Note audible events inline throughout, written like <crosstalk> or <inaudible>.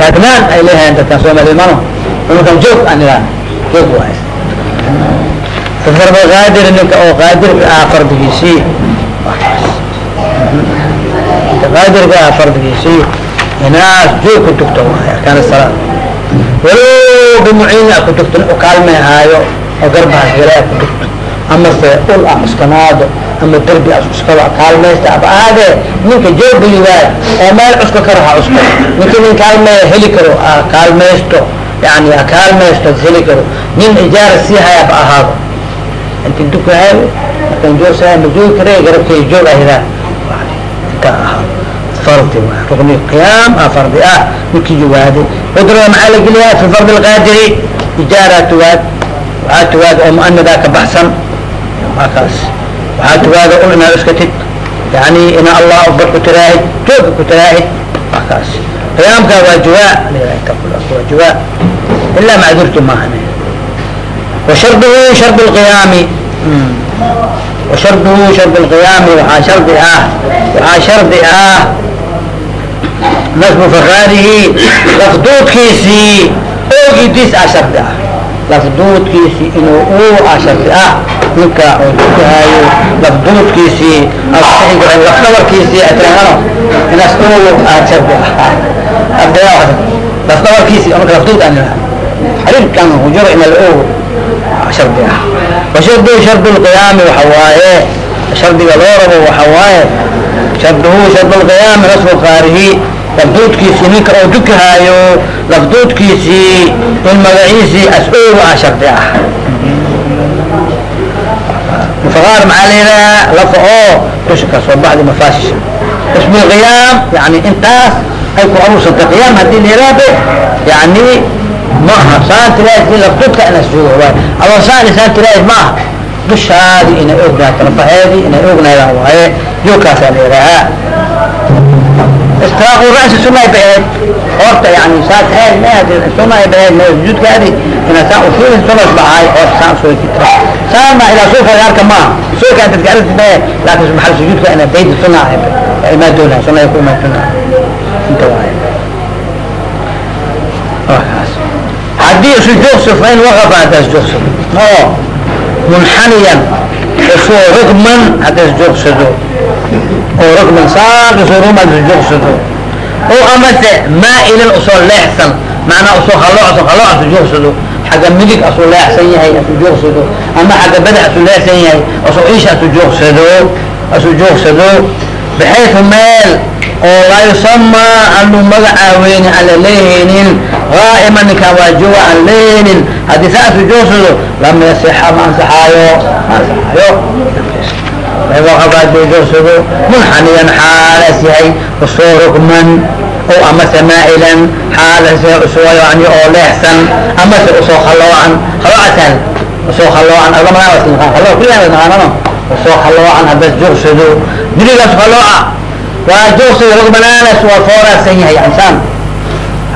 taagnaan ay leeyahayn dadkan soomaalimano markan joog aan ilah joog waay farda qaadir ninka oo qaadirka ah fardigiisii qaadirka ah fardigiisii inaas joog ku tugto waay arkaan salaad walow bimuciin a ku tugto u kaalmeehaayo oo garbahaas galaa ku tugto ama ul ah cuskanaado ama derbi as cuskado kaalmaysta aba ahaadee ninka jooga yiwaay oo meel cuska karo ha cusko ninka nin kaalmeeya heli karo kaalmaysto yani kaalmaysto heli karo. Nin ijaara sii haya ba ahaado. Inti dukahay markan joogsahay ma joogi kare garabkay joog ahidaa inta ahaa. Fardi rukni qiyaam ah fardi ah. Ninkii jawaaday qudra maxaa la geliyaa fi fardi alqaadiri ijaara tuwaad waxaa tuwaad oo muanadaa ka baxsan markaas waxaa tukaada un inaad iska yani ina allah akbar ku tiraahid jooga ku tiraahid markaas qiyaamka waa jawaa. Waa jawaa. Ilaa macdurtu maahan washarduhu shard lqiyaami hmm. washarduhu shard lqiyaami waxaa shardi ah. Waxaa shardi ah. Nasbu faraadihi lafduudkiisii oogidiis ah shardi ah. Lafduudkiisii inuu u ah shardi ah xukmika unkuhayo lafduudkiisii lafdabarkiisii atirahano inaas ugu aadshar ku ahaa abdaa marka lafduud aan ilaha xariirkan jurc mel ugu shardi ah washadu shardu lqiyaami waxa waaye shardiga loo rabo waxa waaye sharduhu shardu lqiyaami rasmu qaarihi lafduudkiisii ninka oo dukihaayo lafduudkiisii in magaciisii as ugu ah shardi ah mufaqaar maxaa la yidhahaa lafa oo dusha ka soo baxda mafaashisha ismu lqiyaam yani intaas ay ku aruursantay qiyaam haddii la yidhaahdo yani maaha saan tiraahid lafdudka ina sugo waay adoo saan isaan tiraahid maaha dushaadi inay ognaato lafaheedii inay ognaydaan waaye joogkaasaa la yidhaahaa istraaqu ra'si sunay baheed horta yani saa taheed meed sunay baheed me sujuudkaadi ina saan ufiirin sunas bahay horta saan u soo fitra saana ilaa suufa arka maaha. Suuka intaad gaarti bahe laakin maxal sujuudka ina baydi suna imaa doonaa sunay ku imaa suna inta waaye. Haddii isu joogso fain waqafa haddaas joogso oo munxaniyan isoo rugman haddaas joogsado oo rugman saar isoo rugman isu joogsado oo amase maa'ilan u soo leexsan macnaa u soo halooc halooc isu joogsado xagga midig asuu leexsan yahay isu joogsado ama xagga badax isu leexsan yahay asoo isha isu joogsado isu joogsado baxaytu meel oo laa yusamaa anu magacaaweyni aan la leehaynin ninkaan waa jooga aan leehaynin haddii saasu joogsado lam yasixa ma ansaxaayo waqabaaduu joogsado munxaniyan xaalas yahay u soo rugman oo amase maa'ilan xaalas yahay u soo yani oo leexsan amase u soo khaloocan khaloocataan u soo khaloocan alamanaaa khaloo kulliyan naqaanano u soo khaloocan haddaas joogsado diligaas khalooca waa joogsada rugmanaanas waa fooraasan yahay insaan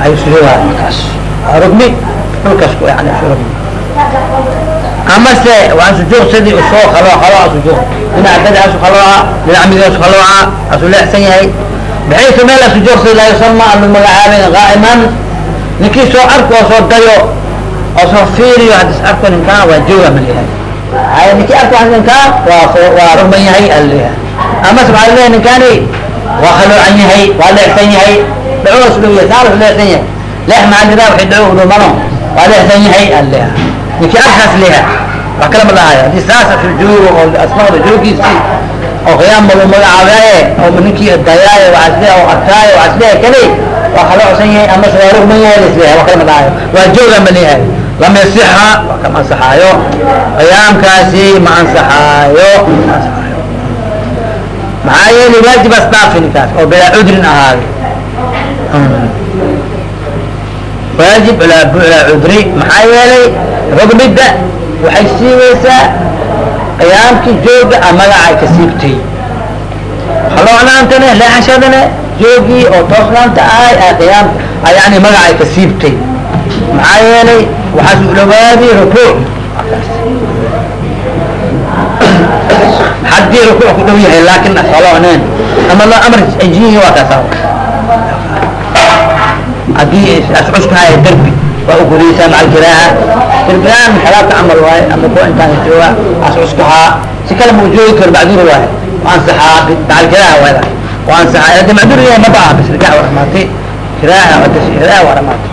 ayuu sujuudaa markaas rugmi dhulkaas yani rugmi amase waan sujuugsadii u soo khaloo khalooca sujuug dhinaca badaasu khalooca dhinaca midigaasu khalooca asuu leexsan yahay. Baxaytu meel sujuugsada laa yusama anu magacaaben qaa'iman. Ninkii soo arko oo soo dayo oo soo fiiriyo haddis arko ninkaan waa jooga maliyahay hay ninkii arko ninkaan waa waa rugman yahay alleeyahay amase waxaa la leeyahay ninkaani waa khaloocan yahay waa leexsan yahay. Dhacoos dhow yahay saaras leexsan yahay. Leex macandidaa waxay dhaco udhumano waa leexsan yahay alleha ninkii arkaas leha wax kala ma dhahayo haddii saasa sujuugo oo asmaada joogiisii oo qiyaam malu magacaabaaye oo ninkii dayaaye waxaas leeha oo arkaaye waxaas leeha kali waa kaloocsan yahay amase waa rugman yahay lisleha wax kala ma dhahayo waa jooga ma leeyahay lam yasixa waa kama ansaxaayo qiyaamkaasi ma ansaxaayo ma ansaxaayo maxaa yeelay waajib asdaafi ninkaas oo bilaa cudrin ahaaday waajib bilaa bilaa cudri maxaa yeelay rugmidda waxay siibeysaa qiyaamkii jooga a magacay ka siibtay haloonaantane leexashadane joogii oo toosnaanta ahay qiyaam yani magacay ka siibtay maxaa yeelay waxaas u dhawaadi rukuuc haddii rukuuc ku dhow yahay laakin halooneen ama amr ajihi waa kaasa haddii ascuskahay derbi waa ugudaysaa maca jiraaha. Derbigaan xelaabka camal waaye ama kuwa intaan jooga ascuskahaa si kale mau joogi karo macduur waaye. Ansaxaa macal jiraaha waada waa ansaxaa haddii macduur yahay ma baa bis rikax waa dhamaatay das jiraaha waa dhamaatay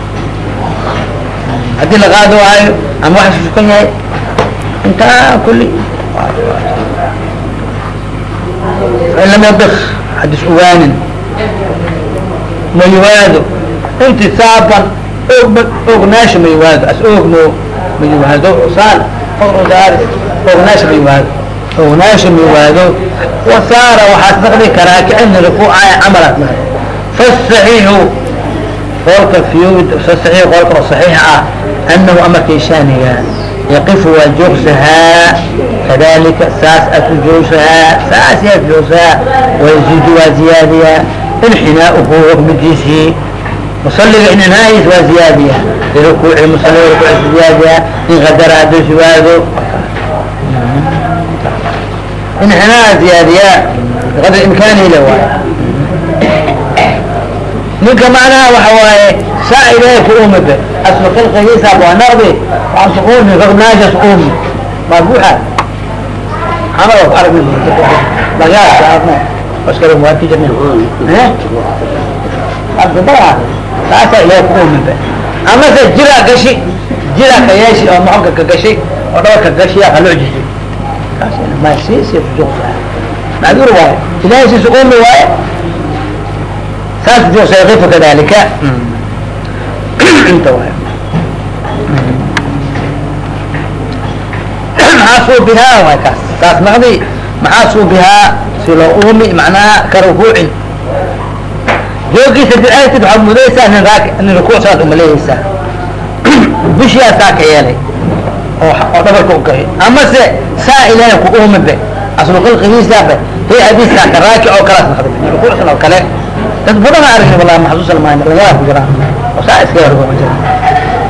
haddii la qaado waayo ama wax susukan yahay intaa kulli. In lam yadk hadis ugaanin. Ma yiwaado intisaaban og ognaasha ma yiwaado as ogno ma yiwaado saan dar ognaasha ma yiwaado ognaasha ma yiwaado wasaara waxaas naqdi karaa kicilni rukuucaya camalaas naqdi fasaxiixu qolka fiyud saxiix qolka oo saxiix ah anahu amarkay shaaniga yaqifu waa joogsahaa kadalika saas aku joogsahaa saas yaa joogsahaa. Wayaziidu waa ziyaadiyaa. Inxinaauhu rukmidiisii musaliga inxinaahiis waa ziyaadiya lirukuuci musaliga rukuuci ziyaadiya in qadara hadduu siwaado inxinaa ziyaadiya biqadri imkaanihi le waay ninka macnaha waxa waaye saa ilaahay ku umibe aslu khalqigiisa waa naqdi waasu umi rognaashas umi maa buuxa xamada ku aragna lagaasa arno askari muwaadki saasa ilaahay ku umibe amase jira gashi jira ka yeeshi oo moxoga ka gashi oo dhabarka gashiya haloo jisi kaas ma si si joogsa macduur waaye ilaahay siisa umi waaye saas joogsa yaqifu kadalika inta waay <clears throat> maxaa suu bihaa? Waay kaas saas naqdi maxaa suu bihaa? Si loo uumi macnaha ka rukuucin joogiisa ducaystid waxaad mudaysaa nin raak nin rukuuc saad umaleeyeysaa <clears throat> bishiyaa saa ka yeelay oo oo dhabarka u gahay amase saa ilaahay ku uumibe aslu khalqigiisaabe hay hadiiskaa ka raaki oo kalaas naqdi rukuucsan oo kale. Dad badan aragni wallahi maxsuusan maayn lagaa ku jiraan oo saa iska rukuuc ma jira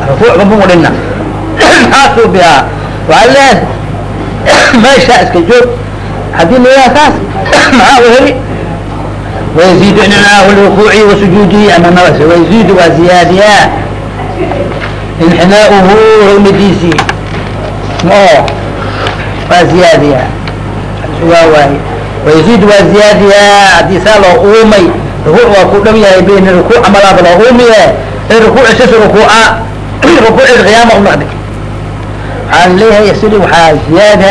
rukuuc ma mudhina maxaa <clears throat> suu bihaa waxaa leed <clears throat> meeshaa iska joog. Haddii layaha saas maxaa u heli ويزيد انحناءه لركوعه وسجوده امام نفسه ويزيد وزياديا انحناؤه رمديسي oo وزياديا واواي ويزيد وزياديا hadii saa loo uumay rukuuc waa ku dhow yahay bayn rukuuc amalaaba loo uumiye rukuuc sis rukuuca rukuuci qiyaama u noqday waxaa leeyahay yasiri waxaa ziyaada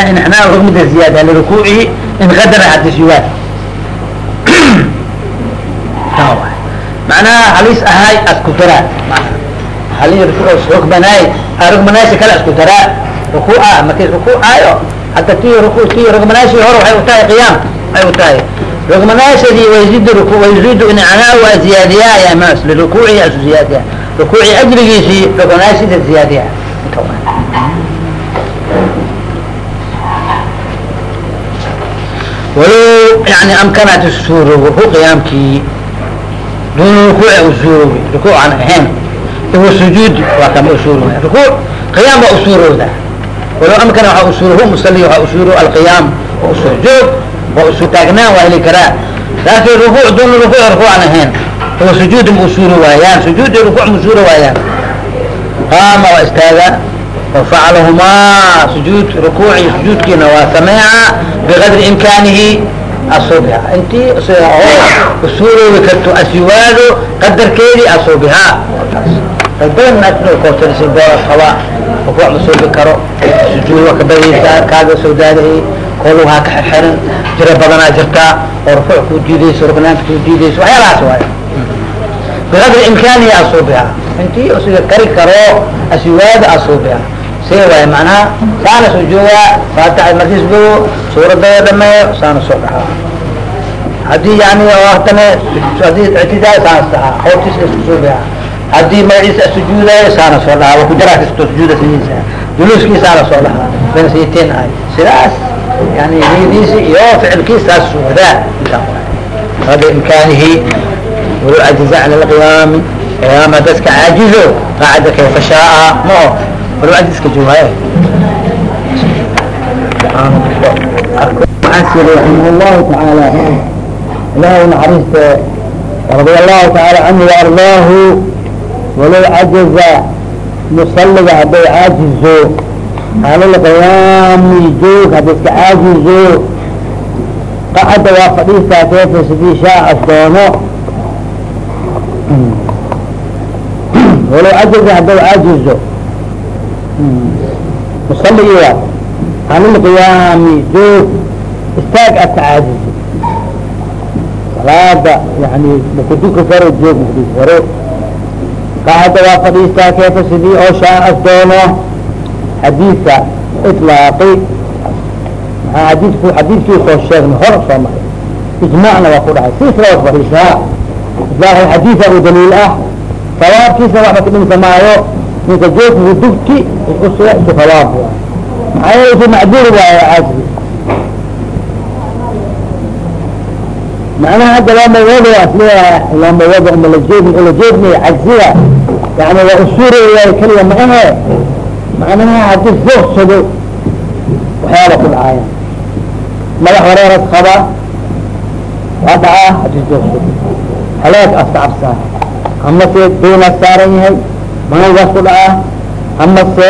macnaha halis ahay asku daraa rogbanay rogbanaasha kale asku daraa rukuuca ah, markay rukuucaayo hadda ti ruku ti rogbanaashii hore waxay u tahay qiyaam ay u tahay. Rogbanaashadii wayzid ruku wayzidu incanaa waa ziyaadiyaaya imaas lirukuuci asu ziyaadiya rukuuci ajrigiisii rogbanaashida ziyaadiya walow yani amkanat sujuud ruku qiyaamkii duun rukuuci usuuroobi rukuuc aan ahayn iyo sujuudi waa kama usuurooda rukuuc qiyaam waa usuurooda walow amkana waxaa usuuruhu musalli waxaa usuuro alqiyaam waa usuur joog waa usuur taagnaan waa heli karaa laakiin rukuuc duun rukuuc rukuuc aan ahayn iyo sujuudi ma usuuro waayaan sujuudi rukuuc ma usuuro waayaan qaama waa istaagaa wafacalahumaa sujuud rukuuci sujuudkiina waa sameeca biqadri imkaanihi. أصوبها انت أسوري وكرتو أسيوادو قدر كيدي أصوبها فالبين ما تنو كوتن سيدورة خواء وكوع مسوبي كرو سجود وكبري كاغا سوداده كلها كحرن جرى بدنا جرتا ورفوع كوديديس ورقنان كوديديس وحيا لا سوايا بقدر إمكانه أصوبها see waay manaha saana joogaa faatix markiis bogo suuradada dhameeyo saana soo dhaaa haddii yani hatane haddii ictidaay saana dhahaa hawrtiis iskusooba haddii magaciisa sujuudaayo saana soo dhahaa wa kujaraas isto sujuuda sidiisa duluuskii saana soo dhahaa bana sayteen ahay sidaas yani niyadiisi iyo ficilkii saas socdaa hada imkaanihi walau cajiza cala alqiyaami qiyaama dadka caajizo qaacada kayfa shaaa ma o barwaadiska joogaay waxaan sii raximah allahu tacaala ilaahay naxariiste radi allahu tacaala canhu waardaahu walow cajaza musaliga hadday caajizo xaalalqiyaami joog hadday iska caajizo qacada waa fadhiistaa seefa shaaca doono walow cajaza hadday caajizo musaligi waa xaalilqiyaami joog istaag aad ka salaada yani makuduka karo joog makuduka karo qacada waa fadhiistaa keefa sidii oo doono xadiidka ilaaqi maxaa xadiidku xadiidkii soo sheegnay hor soo maray ijmaacna waa ku dhahay sis loo fadhiisaa ilaaqi xadiida u daliil ah sawaabkiisa waxba kadhinta maayo ninka joogku dugti useexsu sawaab maxaa yeele isu macduur waayo caajigi macnaha hadda looma wado asliha looma wado uma lajeedin oo lajeednay cagsiga yani waa usuuraya keliya ma ahe macnaha haddii joogsado waxyaaba ku dhacaya madax wareeras qaba waa dhacaa haddii joogsado halaag aska cabsaa amase doonaas saaran yahay managaas ku dhacaa amase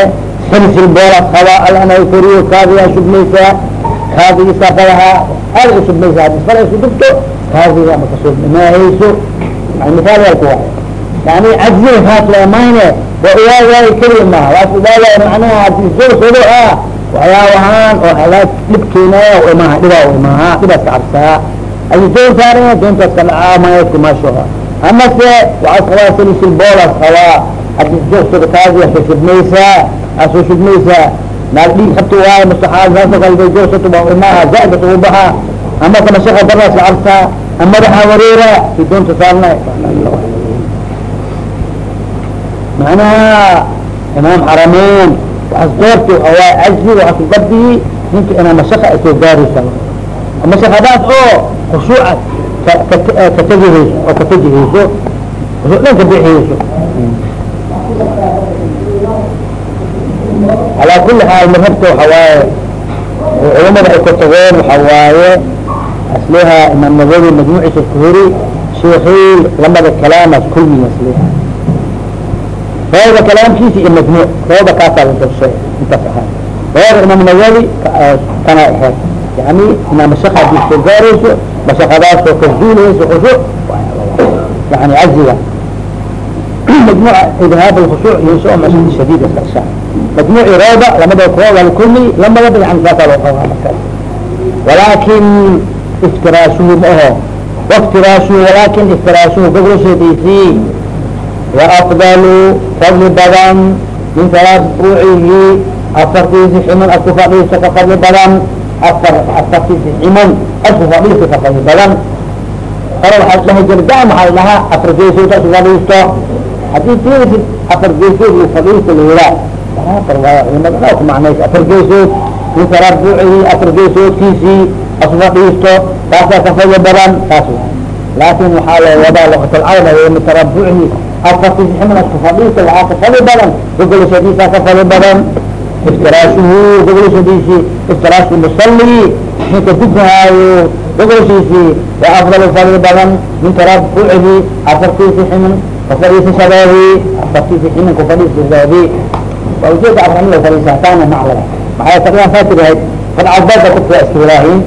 silsil boolaas qaba alana koriyo kaadigaa shubmaysaa kaadigiisaa falahaa aada u shubmaysaa haddii fala isu dhubto kaadiga maka shubmaahayso yani misaal yaalku waay yani cajziga kaas waa mayne waa uwaawaayo keliya maaha waas uwaawaayo macnaha haddii joogsado ah waxyaabahaan oo halaag dhibkeenaya u imaha dhibaa u imaha dhibaas cabsaa haddii doon saaraya doontaas ka dhacaa mayadku maashoha amase waxaas qabaa salisil boolaas qabaa haddii joogsado kaadiga ka shubmaysaa asoo shubmaysaa naag dhiig habta waayo masaxaad saasoo kale joogsato waa imaha zaadat ugu baxa amase mashaqa daraas ka cabsaa amadaxa wareera si doonta saarna macnaha imaam xarameyn waxaas doorti waa cajzi waxaas kubadiyi ninka inaa mashaka ay soo gaaraysa. Mashakadaas oo khushuuca ka tegihayso oo ka tegihayso khushuuc dhan ka bixihayso calaa kuli xaal madhabta waxa waaye culamada ay ka tageen waxa waaye asliha imaam nawawi majmuuciisa kuhuri lamada kalaamaas kulmiga asliha rooda kalaamkiisa iyo majmuuc rooda kaasaa lasosheeg intaas ahaa rooda imaam kana aheyd yani inaa mashaqa haddii soo gaarayso mashaqadaasoo ka khushuuc yani caziga majmuuc idhaab alkhushuuc yeesho oo mashaqi shadiid iskasha majmuuci rooba lamada kooban lamada dhinacan saasaa loo qaba markaas walaakin iftiraasuhu ma aho waftiraasuhu walaakin iftiraasuhu gobrosediisii wa afdalu fadli badan min salaat buucihi afartiisi ximan asku fadhiisto ka fadli badan afar afartiisi ximan asku fadhiisto ka fadli badan hore waxaa isdhahi jir da maxaa dhahaa afar geesood asku fadhiisto haddii tirsid afar geesood lagu fadhiisto la yiraa aa kumanay afar geesood in salaad afar geesoodkiisii asba dhiisto taasaa ka badan taas laakin waxaa la wadaa laqatalcayn mitarabuucii afartiis ximan asku fadhiista waxaa ka badan goglashadiisaa ka badan iftiraashuhu goglashadiisii iftiraashu musalii ninka dukahaayo goglashdiisii waa afdalu fadi badan min tarabuucihii afartiisi ximan kufadhiisasadoodii afartiisi ximan kufadhiisasadoodii waa ujeeda aframila fadhiisataana maclaga maxay taqiyaan saa tirahayd kad cadada kufka iska ilaahin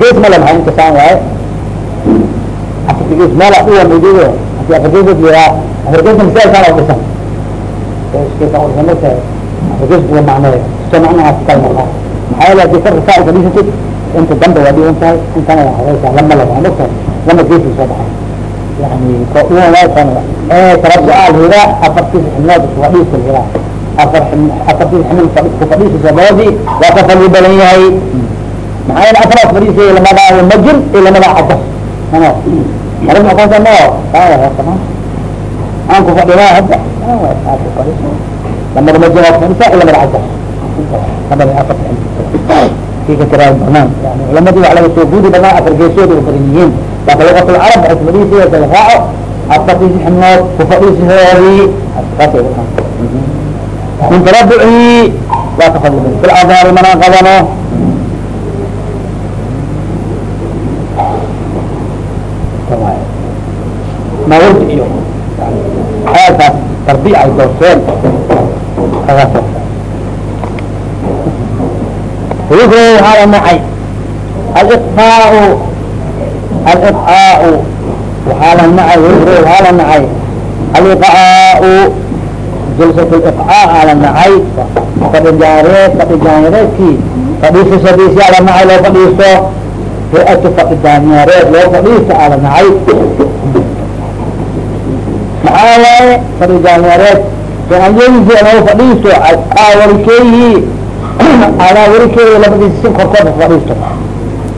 gees male maxay inkasaan waaye afarti gees meela uwa midigo afargeesad liraa afargeeska misaalkaan oo dhisan afargeesku waa macneeya isto macnahaas kala markaa maxaa yeele haddii korka kaa fadhiisatid inta dambe waa dhiwan tahay intana waa hadaysaa lama laba waa mogtahay lama geesi soo baxay yani uwaasan tarabuca alhiraa afartiisa xibnood kufadhiiska hiraa afar afartiisa xibnood kufadhiisa saboodii waa ka fadli badan yahay. Maxaa yeele afaraas fadhiisay lamadaa majin iyo lamadaa cadas ano marag aqoonsa ma aan ku fadhinaa hadda. Lamada majin waa kufadhisa iyo lamada cadas lamada afar kika tiraa wax laga soo guudi banaan afar geesood u badan yihiin. Laakin luqatul carab waxay kufadhiisay dala raaco. Afartiisi xibnood kufadhiisihoodii saasay wataan min tarabuci waa ka fadli badan manaan qabano mawad iyo xeelkaas tarbi ay doorteen kaga waxaa la nacay aliqaau aliqaau waxaa la nacay hurufre waxaa la nacay aliqaau جلسة الإقعاء على معي فبجاريت فبجاريتي فبيس سبيسي على معي لو فبيسو رئة فبجاريت لو فبيس على معي معايا فبجاريت فأن ينزل لو فبيسو على وركيه على وركيه لبدي سن كركوب فبيسو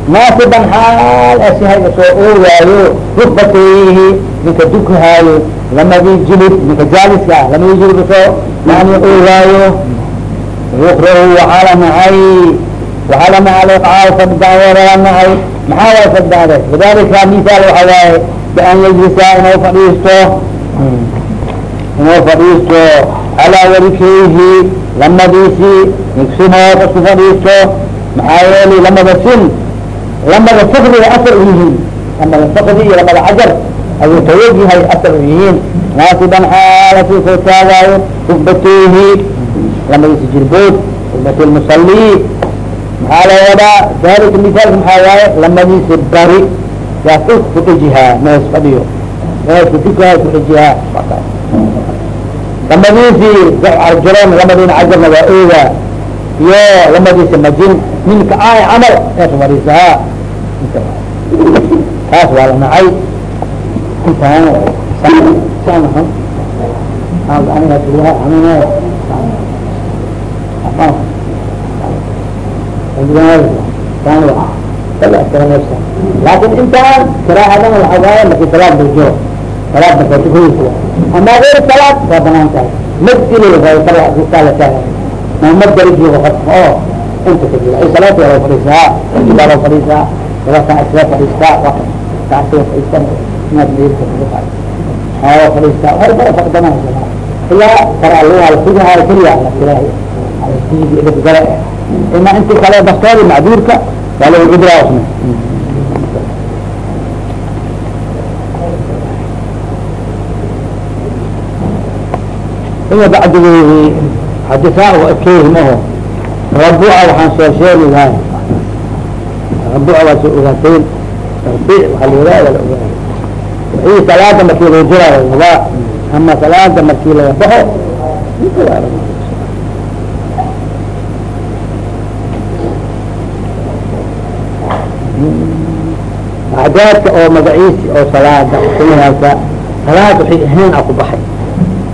naasiban xaal asihay soo oogaayo rukbatayhi ninka dukahaayo lamadii jilib ninka jaaliska ah lamadii jilib soo yani oogaayo yukrahu waxaala nacay waxaala naca liqcaa faddaawala nacay maxaa waay faddaade lidalika misaal waxa waaye bian yajlisa inuu fadhiisto inuu fadhiisto calaa warikayhi lamadiisi nigsimood isku fadhiisto maxaa yeeli lamada sin lamada fakdiga asar u yihiin. Lamada fakdi iyo lamada cajar ayuu tawajyahay asar u yihiin. Naasiban xaalasi soo taagaayo rugbateyhi lamadiisa jirbood rugbat lmusali maxaa la wadaa? Dalika misaalka maxaa waaye? Lamadiisa bari yaas u kudhijihaa mees fadhiyo. Meeska dukaha kudhijihaa lamadiisii arjaron lamadiina cajarna waa ooga iyo lamadiisa majin ninka aay camal fadhiisahaa taas waa la nacay. Laakin intaan karaahadan waxa waaye marki salaad bajo salaad bakatukoysa ama غayr salaad waa bannaan tahay. Taagay mamad darjiga qofka oo inta kajira ay salaad waa fadhiisaa baa loo fadhiisaa dabatan isla fadhiistaa taasiga fadhiistan inaad meelka kaga oo fadhiistaa war bara faqdamaa ilaa karaa lugaa la sugahaayo keliya la tiraahi alasiidi idhib gale ima inti kale bastoodi macduurka waa lagu cudraa usna ima bacdigeedi xadisaa u ekeyhim aho rabuca waxaan soo sheegi lahay rabuca waa soo ogaateen. Tarbiic waxaa la yihah waa la ogaay wixii salaada markii lagu jiraayo wadaa ama salaada markii laga baxo acdaadka oo magaciisi oo salaada kulihaasa salaad waxay ahayn a ku baxay.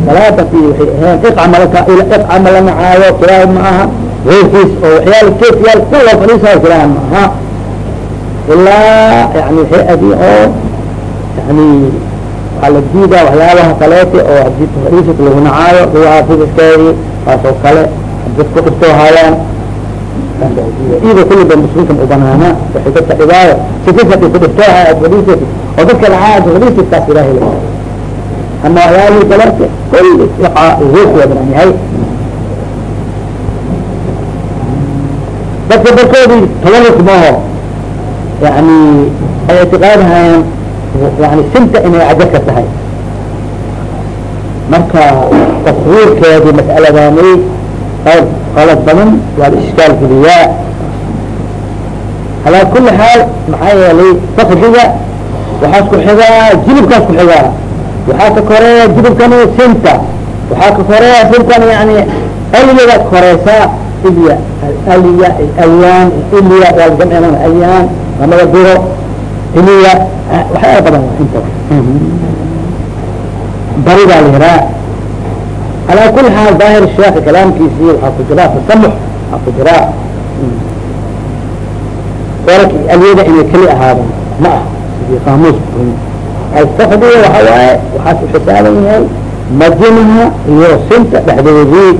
Salaadasi waxay ahayn icamalka icama la nacaayo kiraaha ma aha weyrkiis oo waxyaala keefyaal ku loo fadhiisayo kiraaha ma aha. Ilaa yani hay'adii oo yani waxaa la diidaa waxyaabaha kaleete oo haddii fadhiisat lagu nacaayo ruuha fidiskeedii taas oo kale dad ku dhiftoo haayaan. Ida kulliba muslimka u banaana waxay dadka dhibaayo. Sikisati ku dhiftoo haay ad fadhiisati oo dadka nacaa ad fadhiisat taas ilaahay la ama waxyaalihii kaleete kulli iqaa weyrku waa banaan yahay dadka barkoodii tawaruk maaho yani ay ictiqaadahayaan yani sinta inay cajar ka tahay. Marka taswiirkeedii mas'aladani qayb qalad badan waa ishkaal geliyaa. Alaa kuli xaal maxaa yeelay fakdiga waxaas ku xigaa jilibkaas ku xigaa waxaa ka koreeya jilibkan sinta waxaa ka koreeya sintan yani aliyadaad koreysaa ilya aliya alyaan ilya waa jamcina alyaan lamada biro iliya waxyaala badan inta baridaa la yiraa alaa kuli xaal daahir sheeka kalaamkiisii waxaa ku jiraa tasamux waxaa ku jiraa. Warark aliyada inay keli ahaadaan ma ah sidii qaamuus alfakdiga waxa waaye waxaas u xisaaban yahay majinaha iyo sinta dhexdoodii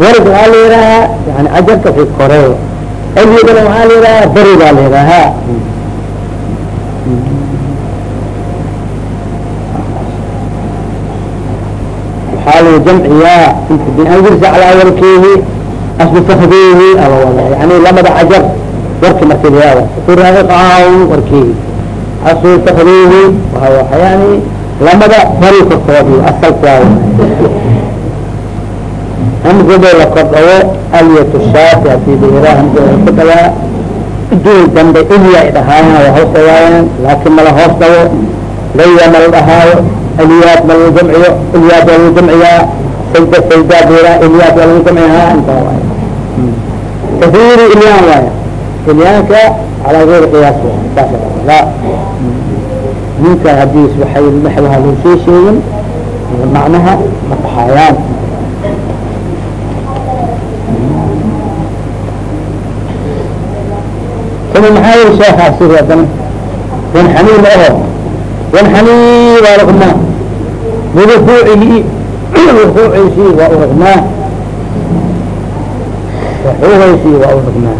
warg waxaa la yihaahaa yani ajarka fi koreeyo aliyadana waxaa la yihaahaa baridaa la yihaahaa waxaa lagu jamciyaa inta binandirsa calaa warkeehi aslu fakdeehi aba wada yani lamada cajar warki markii layaaba turaiqaw warkeehi. Aslu fakdeehi waa yani lamada fari korkoodi asalkaa hamzado la kordhawo alyat shaati haddii la hamzada ku dhawaa duul dambe ilya ay dhahaayan waa hoos dhawaayaan laakin mala hoos dhawo. Laya mala dhahaayo ilyaad ma lagu jamciyo ilyaad waa lagu jamciyaa. Sayda saydaad wera ilyaad waa lagu jamciyaa inta waay kahiiri ilyaan waaya ilyaanka calaa gayri qiyaas saas la. Ninka hadiis waxay naxwaha lagu soo sheegin macnaha ma baxaayaan ama maxaa soo xaasir adana wanxani ma aho waa rugmaa murukuucigi rukuuciisi waa u rugmaa waa u rugmaa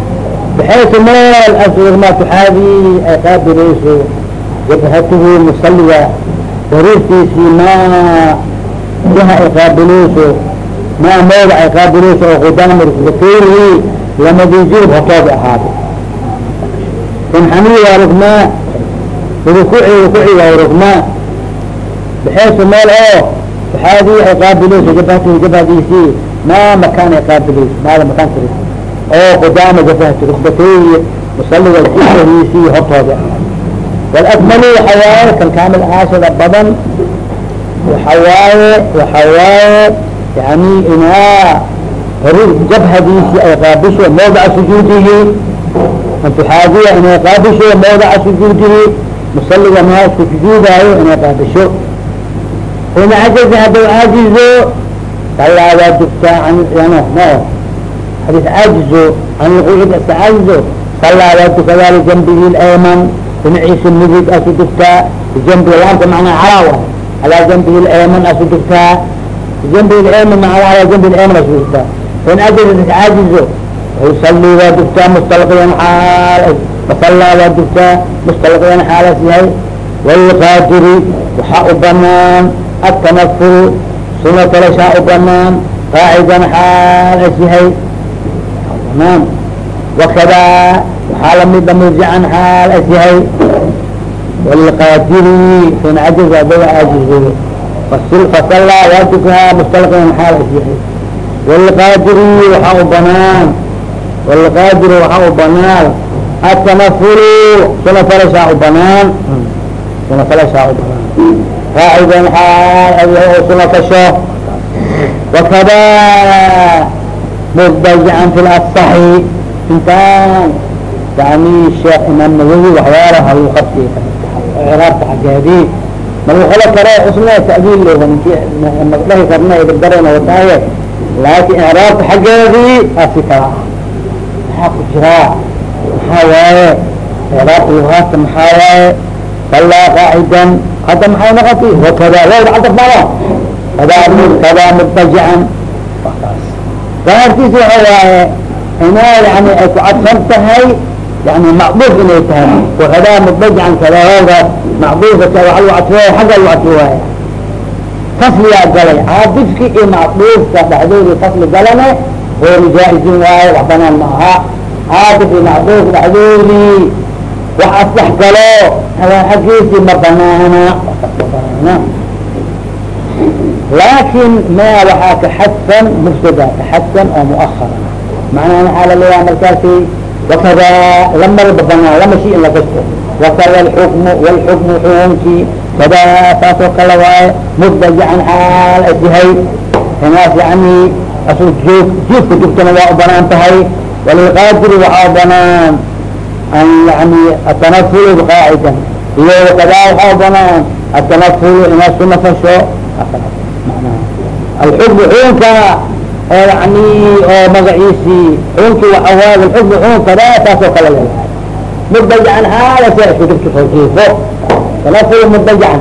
meel as rugmaa tuxaadii ay qaabilayso jabhatuhu musaliga sariirtiisii maa jaha ay qaabilayso maa mooda ay qaabilayso oo qudaamir kafeynihii lamadijir hatooba ahaado rmxani waa rugmaa rukuuci rukuuci waa rugmaa baxaysu meel oo saxaadi waxay qaabilayso gabahti gabahdiisi maa makaan ay qaabilayso maada makaan kuri oo qudaama gabahti rukbateey musaliga kusahiisi hortooda walakmalu waxa waaye kan aashada badan waxa waaye waxa waaye yani inaa rug jabhadiisi ay qaabisho mawdaca sujuudihi antuxaadiya inay qaabisho mawdaca sujuudihi musaliga maasku sujuudaayo inay qaabisho in cajazi haddau caajizo salaa waa dugtaa an yan no hadis caajizo can lqucuud iska caajizo salaa waa dukadaa lijanbihi اlayman dhinaciisa midig asu dugtaa bijambi laanta manaa calaa waay calaa jambihi lyman asu dugtaa bijambihi lyman maa alaa jambi lyman asu dugtaa in ajazat caajizo yusali waa dugtaa mustalqiyan xaal masallaa waa dugtaa mustalqiyan xaalas yahay walqaadiri waxaa u banaan atanafuru suna talashaa u banaan qaacidan xaal as yahay banaan wakada waxaa lamida murjican xaal as yahay walqaadiri cajiz adaba caajizo fasallaa waadukahaa mustalqiyan xaal as yahay walqaadiri waxaa u banaan walqaadiri waxaa u banaan atanafulu suna falashaa u banaan suna falashaa u banaan qaacidan xaal as yahay oo suna fasho wakada murdajican fi lasaxi intaan yani sheekh imaam nawowi waxyaalaha lagu qabsiy craabta xaggeedii magu helo karo usna ta'diil le magdhahi karna dardarayna wadaaye laakin icraabta xaggeedii asi kala ah maxaa ku jiraa maxaa waaye? Icraabta lugaadka maxaa waaye? Sallaa qaacidan. Hadda maxay noqoti wakada wawda cadafmada kada kada murtajican wakaas dahartiisa waxa waaye inaa yani ay ku cadfan tahay yani macduuf inay tahay. Wakadaa mudbajican kadawadaas macduufata waa lagu cadfooya xagga lagu cadfoowaaya fasliyaa galay. Caadifki iyo macduufka dhexdoodii fasli galane wayru jaa-izin waayo wax banaan ma aha caadif iyo macduuf dhexdoodii wax asdex galo xaggiisii ma ma banaana laakin ma waxaa kaxadsan mufsada kaxadsan oo muahara macnaha maxaa laleeyaha markaasi wakada lamalba banaan lama shi in lagasto wakada alxukmu walxukmu xukunkii kada saasoo kale waaye mudbajacan xaal as yahay inaas yani asu joog jiifka joogtana waa u bannaan tahay walilqaadiri waxaa banaan an yani atanafulu qaacidan iyo wakada waxaa banaan atanafulu inaad ku nafasho alxukmu xukunka oo yani oo magaciisii xukunki waxawaay alxukmu xukun kada saasoo kale leeyahay mudbajacan haala si isku jirto soo jiifo tanaful mudbajacan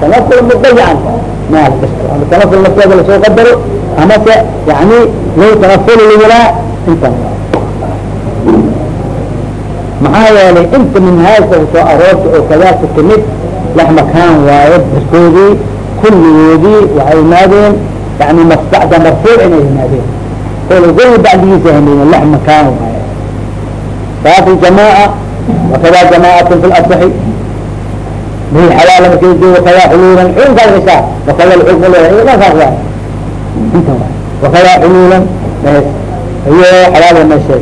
tanaful mudbajacan maal tanaful nafteeda la soo qadaro ama se yani law taraful lwalaa inta maxaa yeelay inta minhaajka u soo aroorta oo kadaasa ka mid lex waayo darkoodii kulligoodii waxay yimaadeen yani mabacda marfuuc inay yimaadeen. Kolgoy bacdigiisa hameeyeen lex makaan waayo saafi jamaaca wakada jamaacat fi lasaxi bihi xalaala markay wakada xuluulan xulunkaas gashaa wakada lxukm leedahay dhankaas waayo wakada xuluulan iyo xalaal meeshe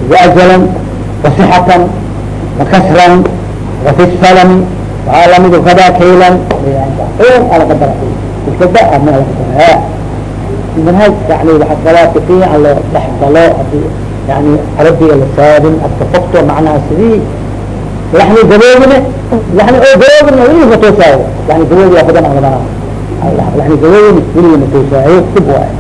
salami waxaa la mid kada kaylan. Xulun ala qadara ibtada ama ala qadara manhaj yani waxa kalaa fiqihan loo dhex haddii yani carabiga la saadin adka fogto macnaha sidii. Yani gaboobine yani oo gaboobin weliga matoosaayo yani gaboobi waa badan badana yani gaboobin weliga matoosaayo dib waay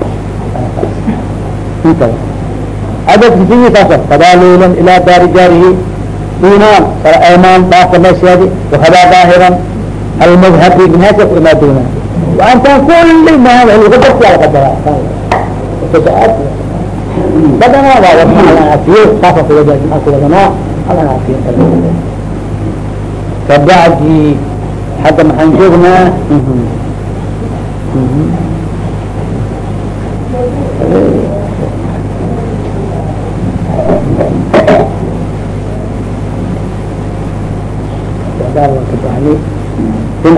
kadaa leylan ilaa daari jaarihi diinaan kala eemaan dhaafka meesheedi wakadaa daahiran almadhabi minhaajka ku imaa doonaa waantan kulli mahad lgadabki ala qadara badana waa wadna ala afiyo saasa kuwada kuwadanaa ala afiyo kabacdi hadda maxaan joognaa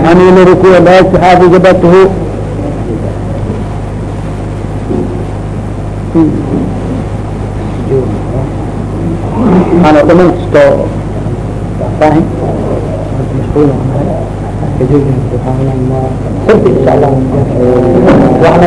in xamiil rukuuc la istixaabi jabatuhu ano dhaman kasto fahim مشغول عنها كذلك سبحان الله إن شاء الله وإحنا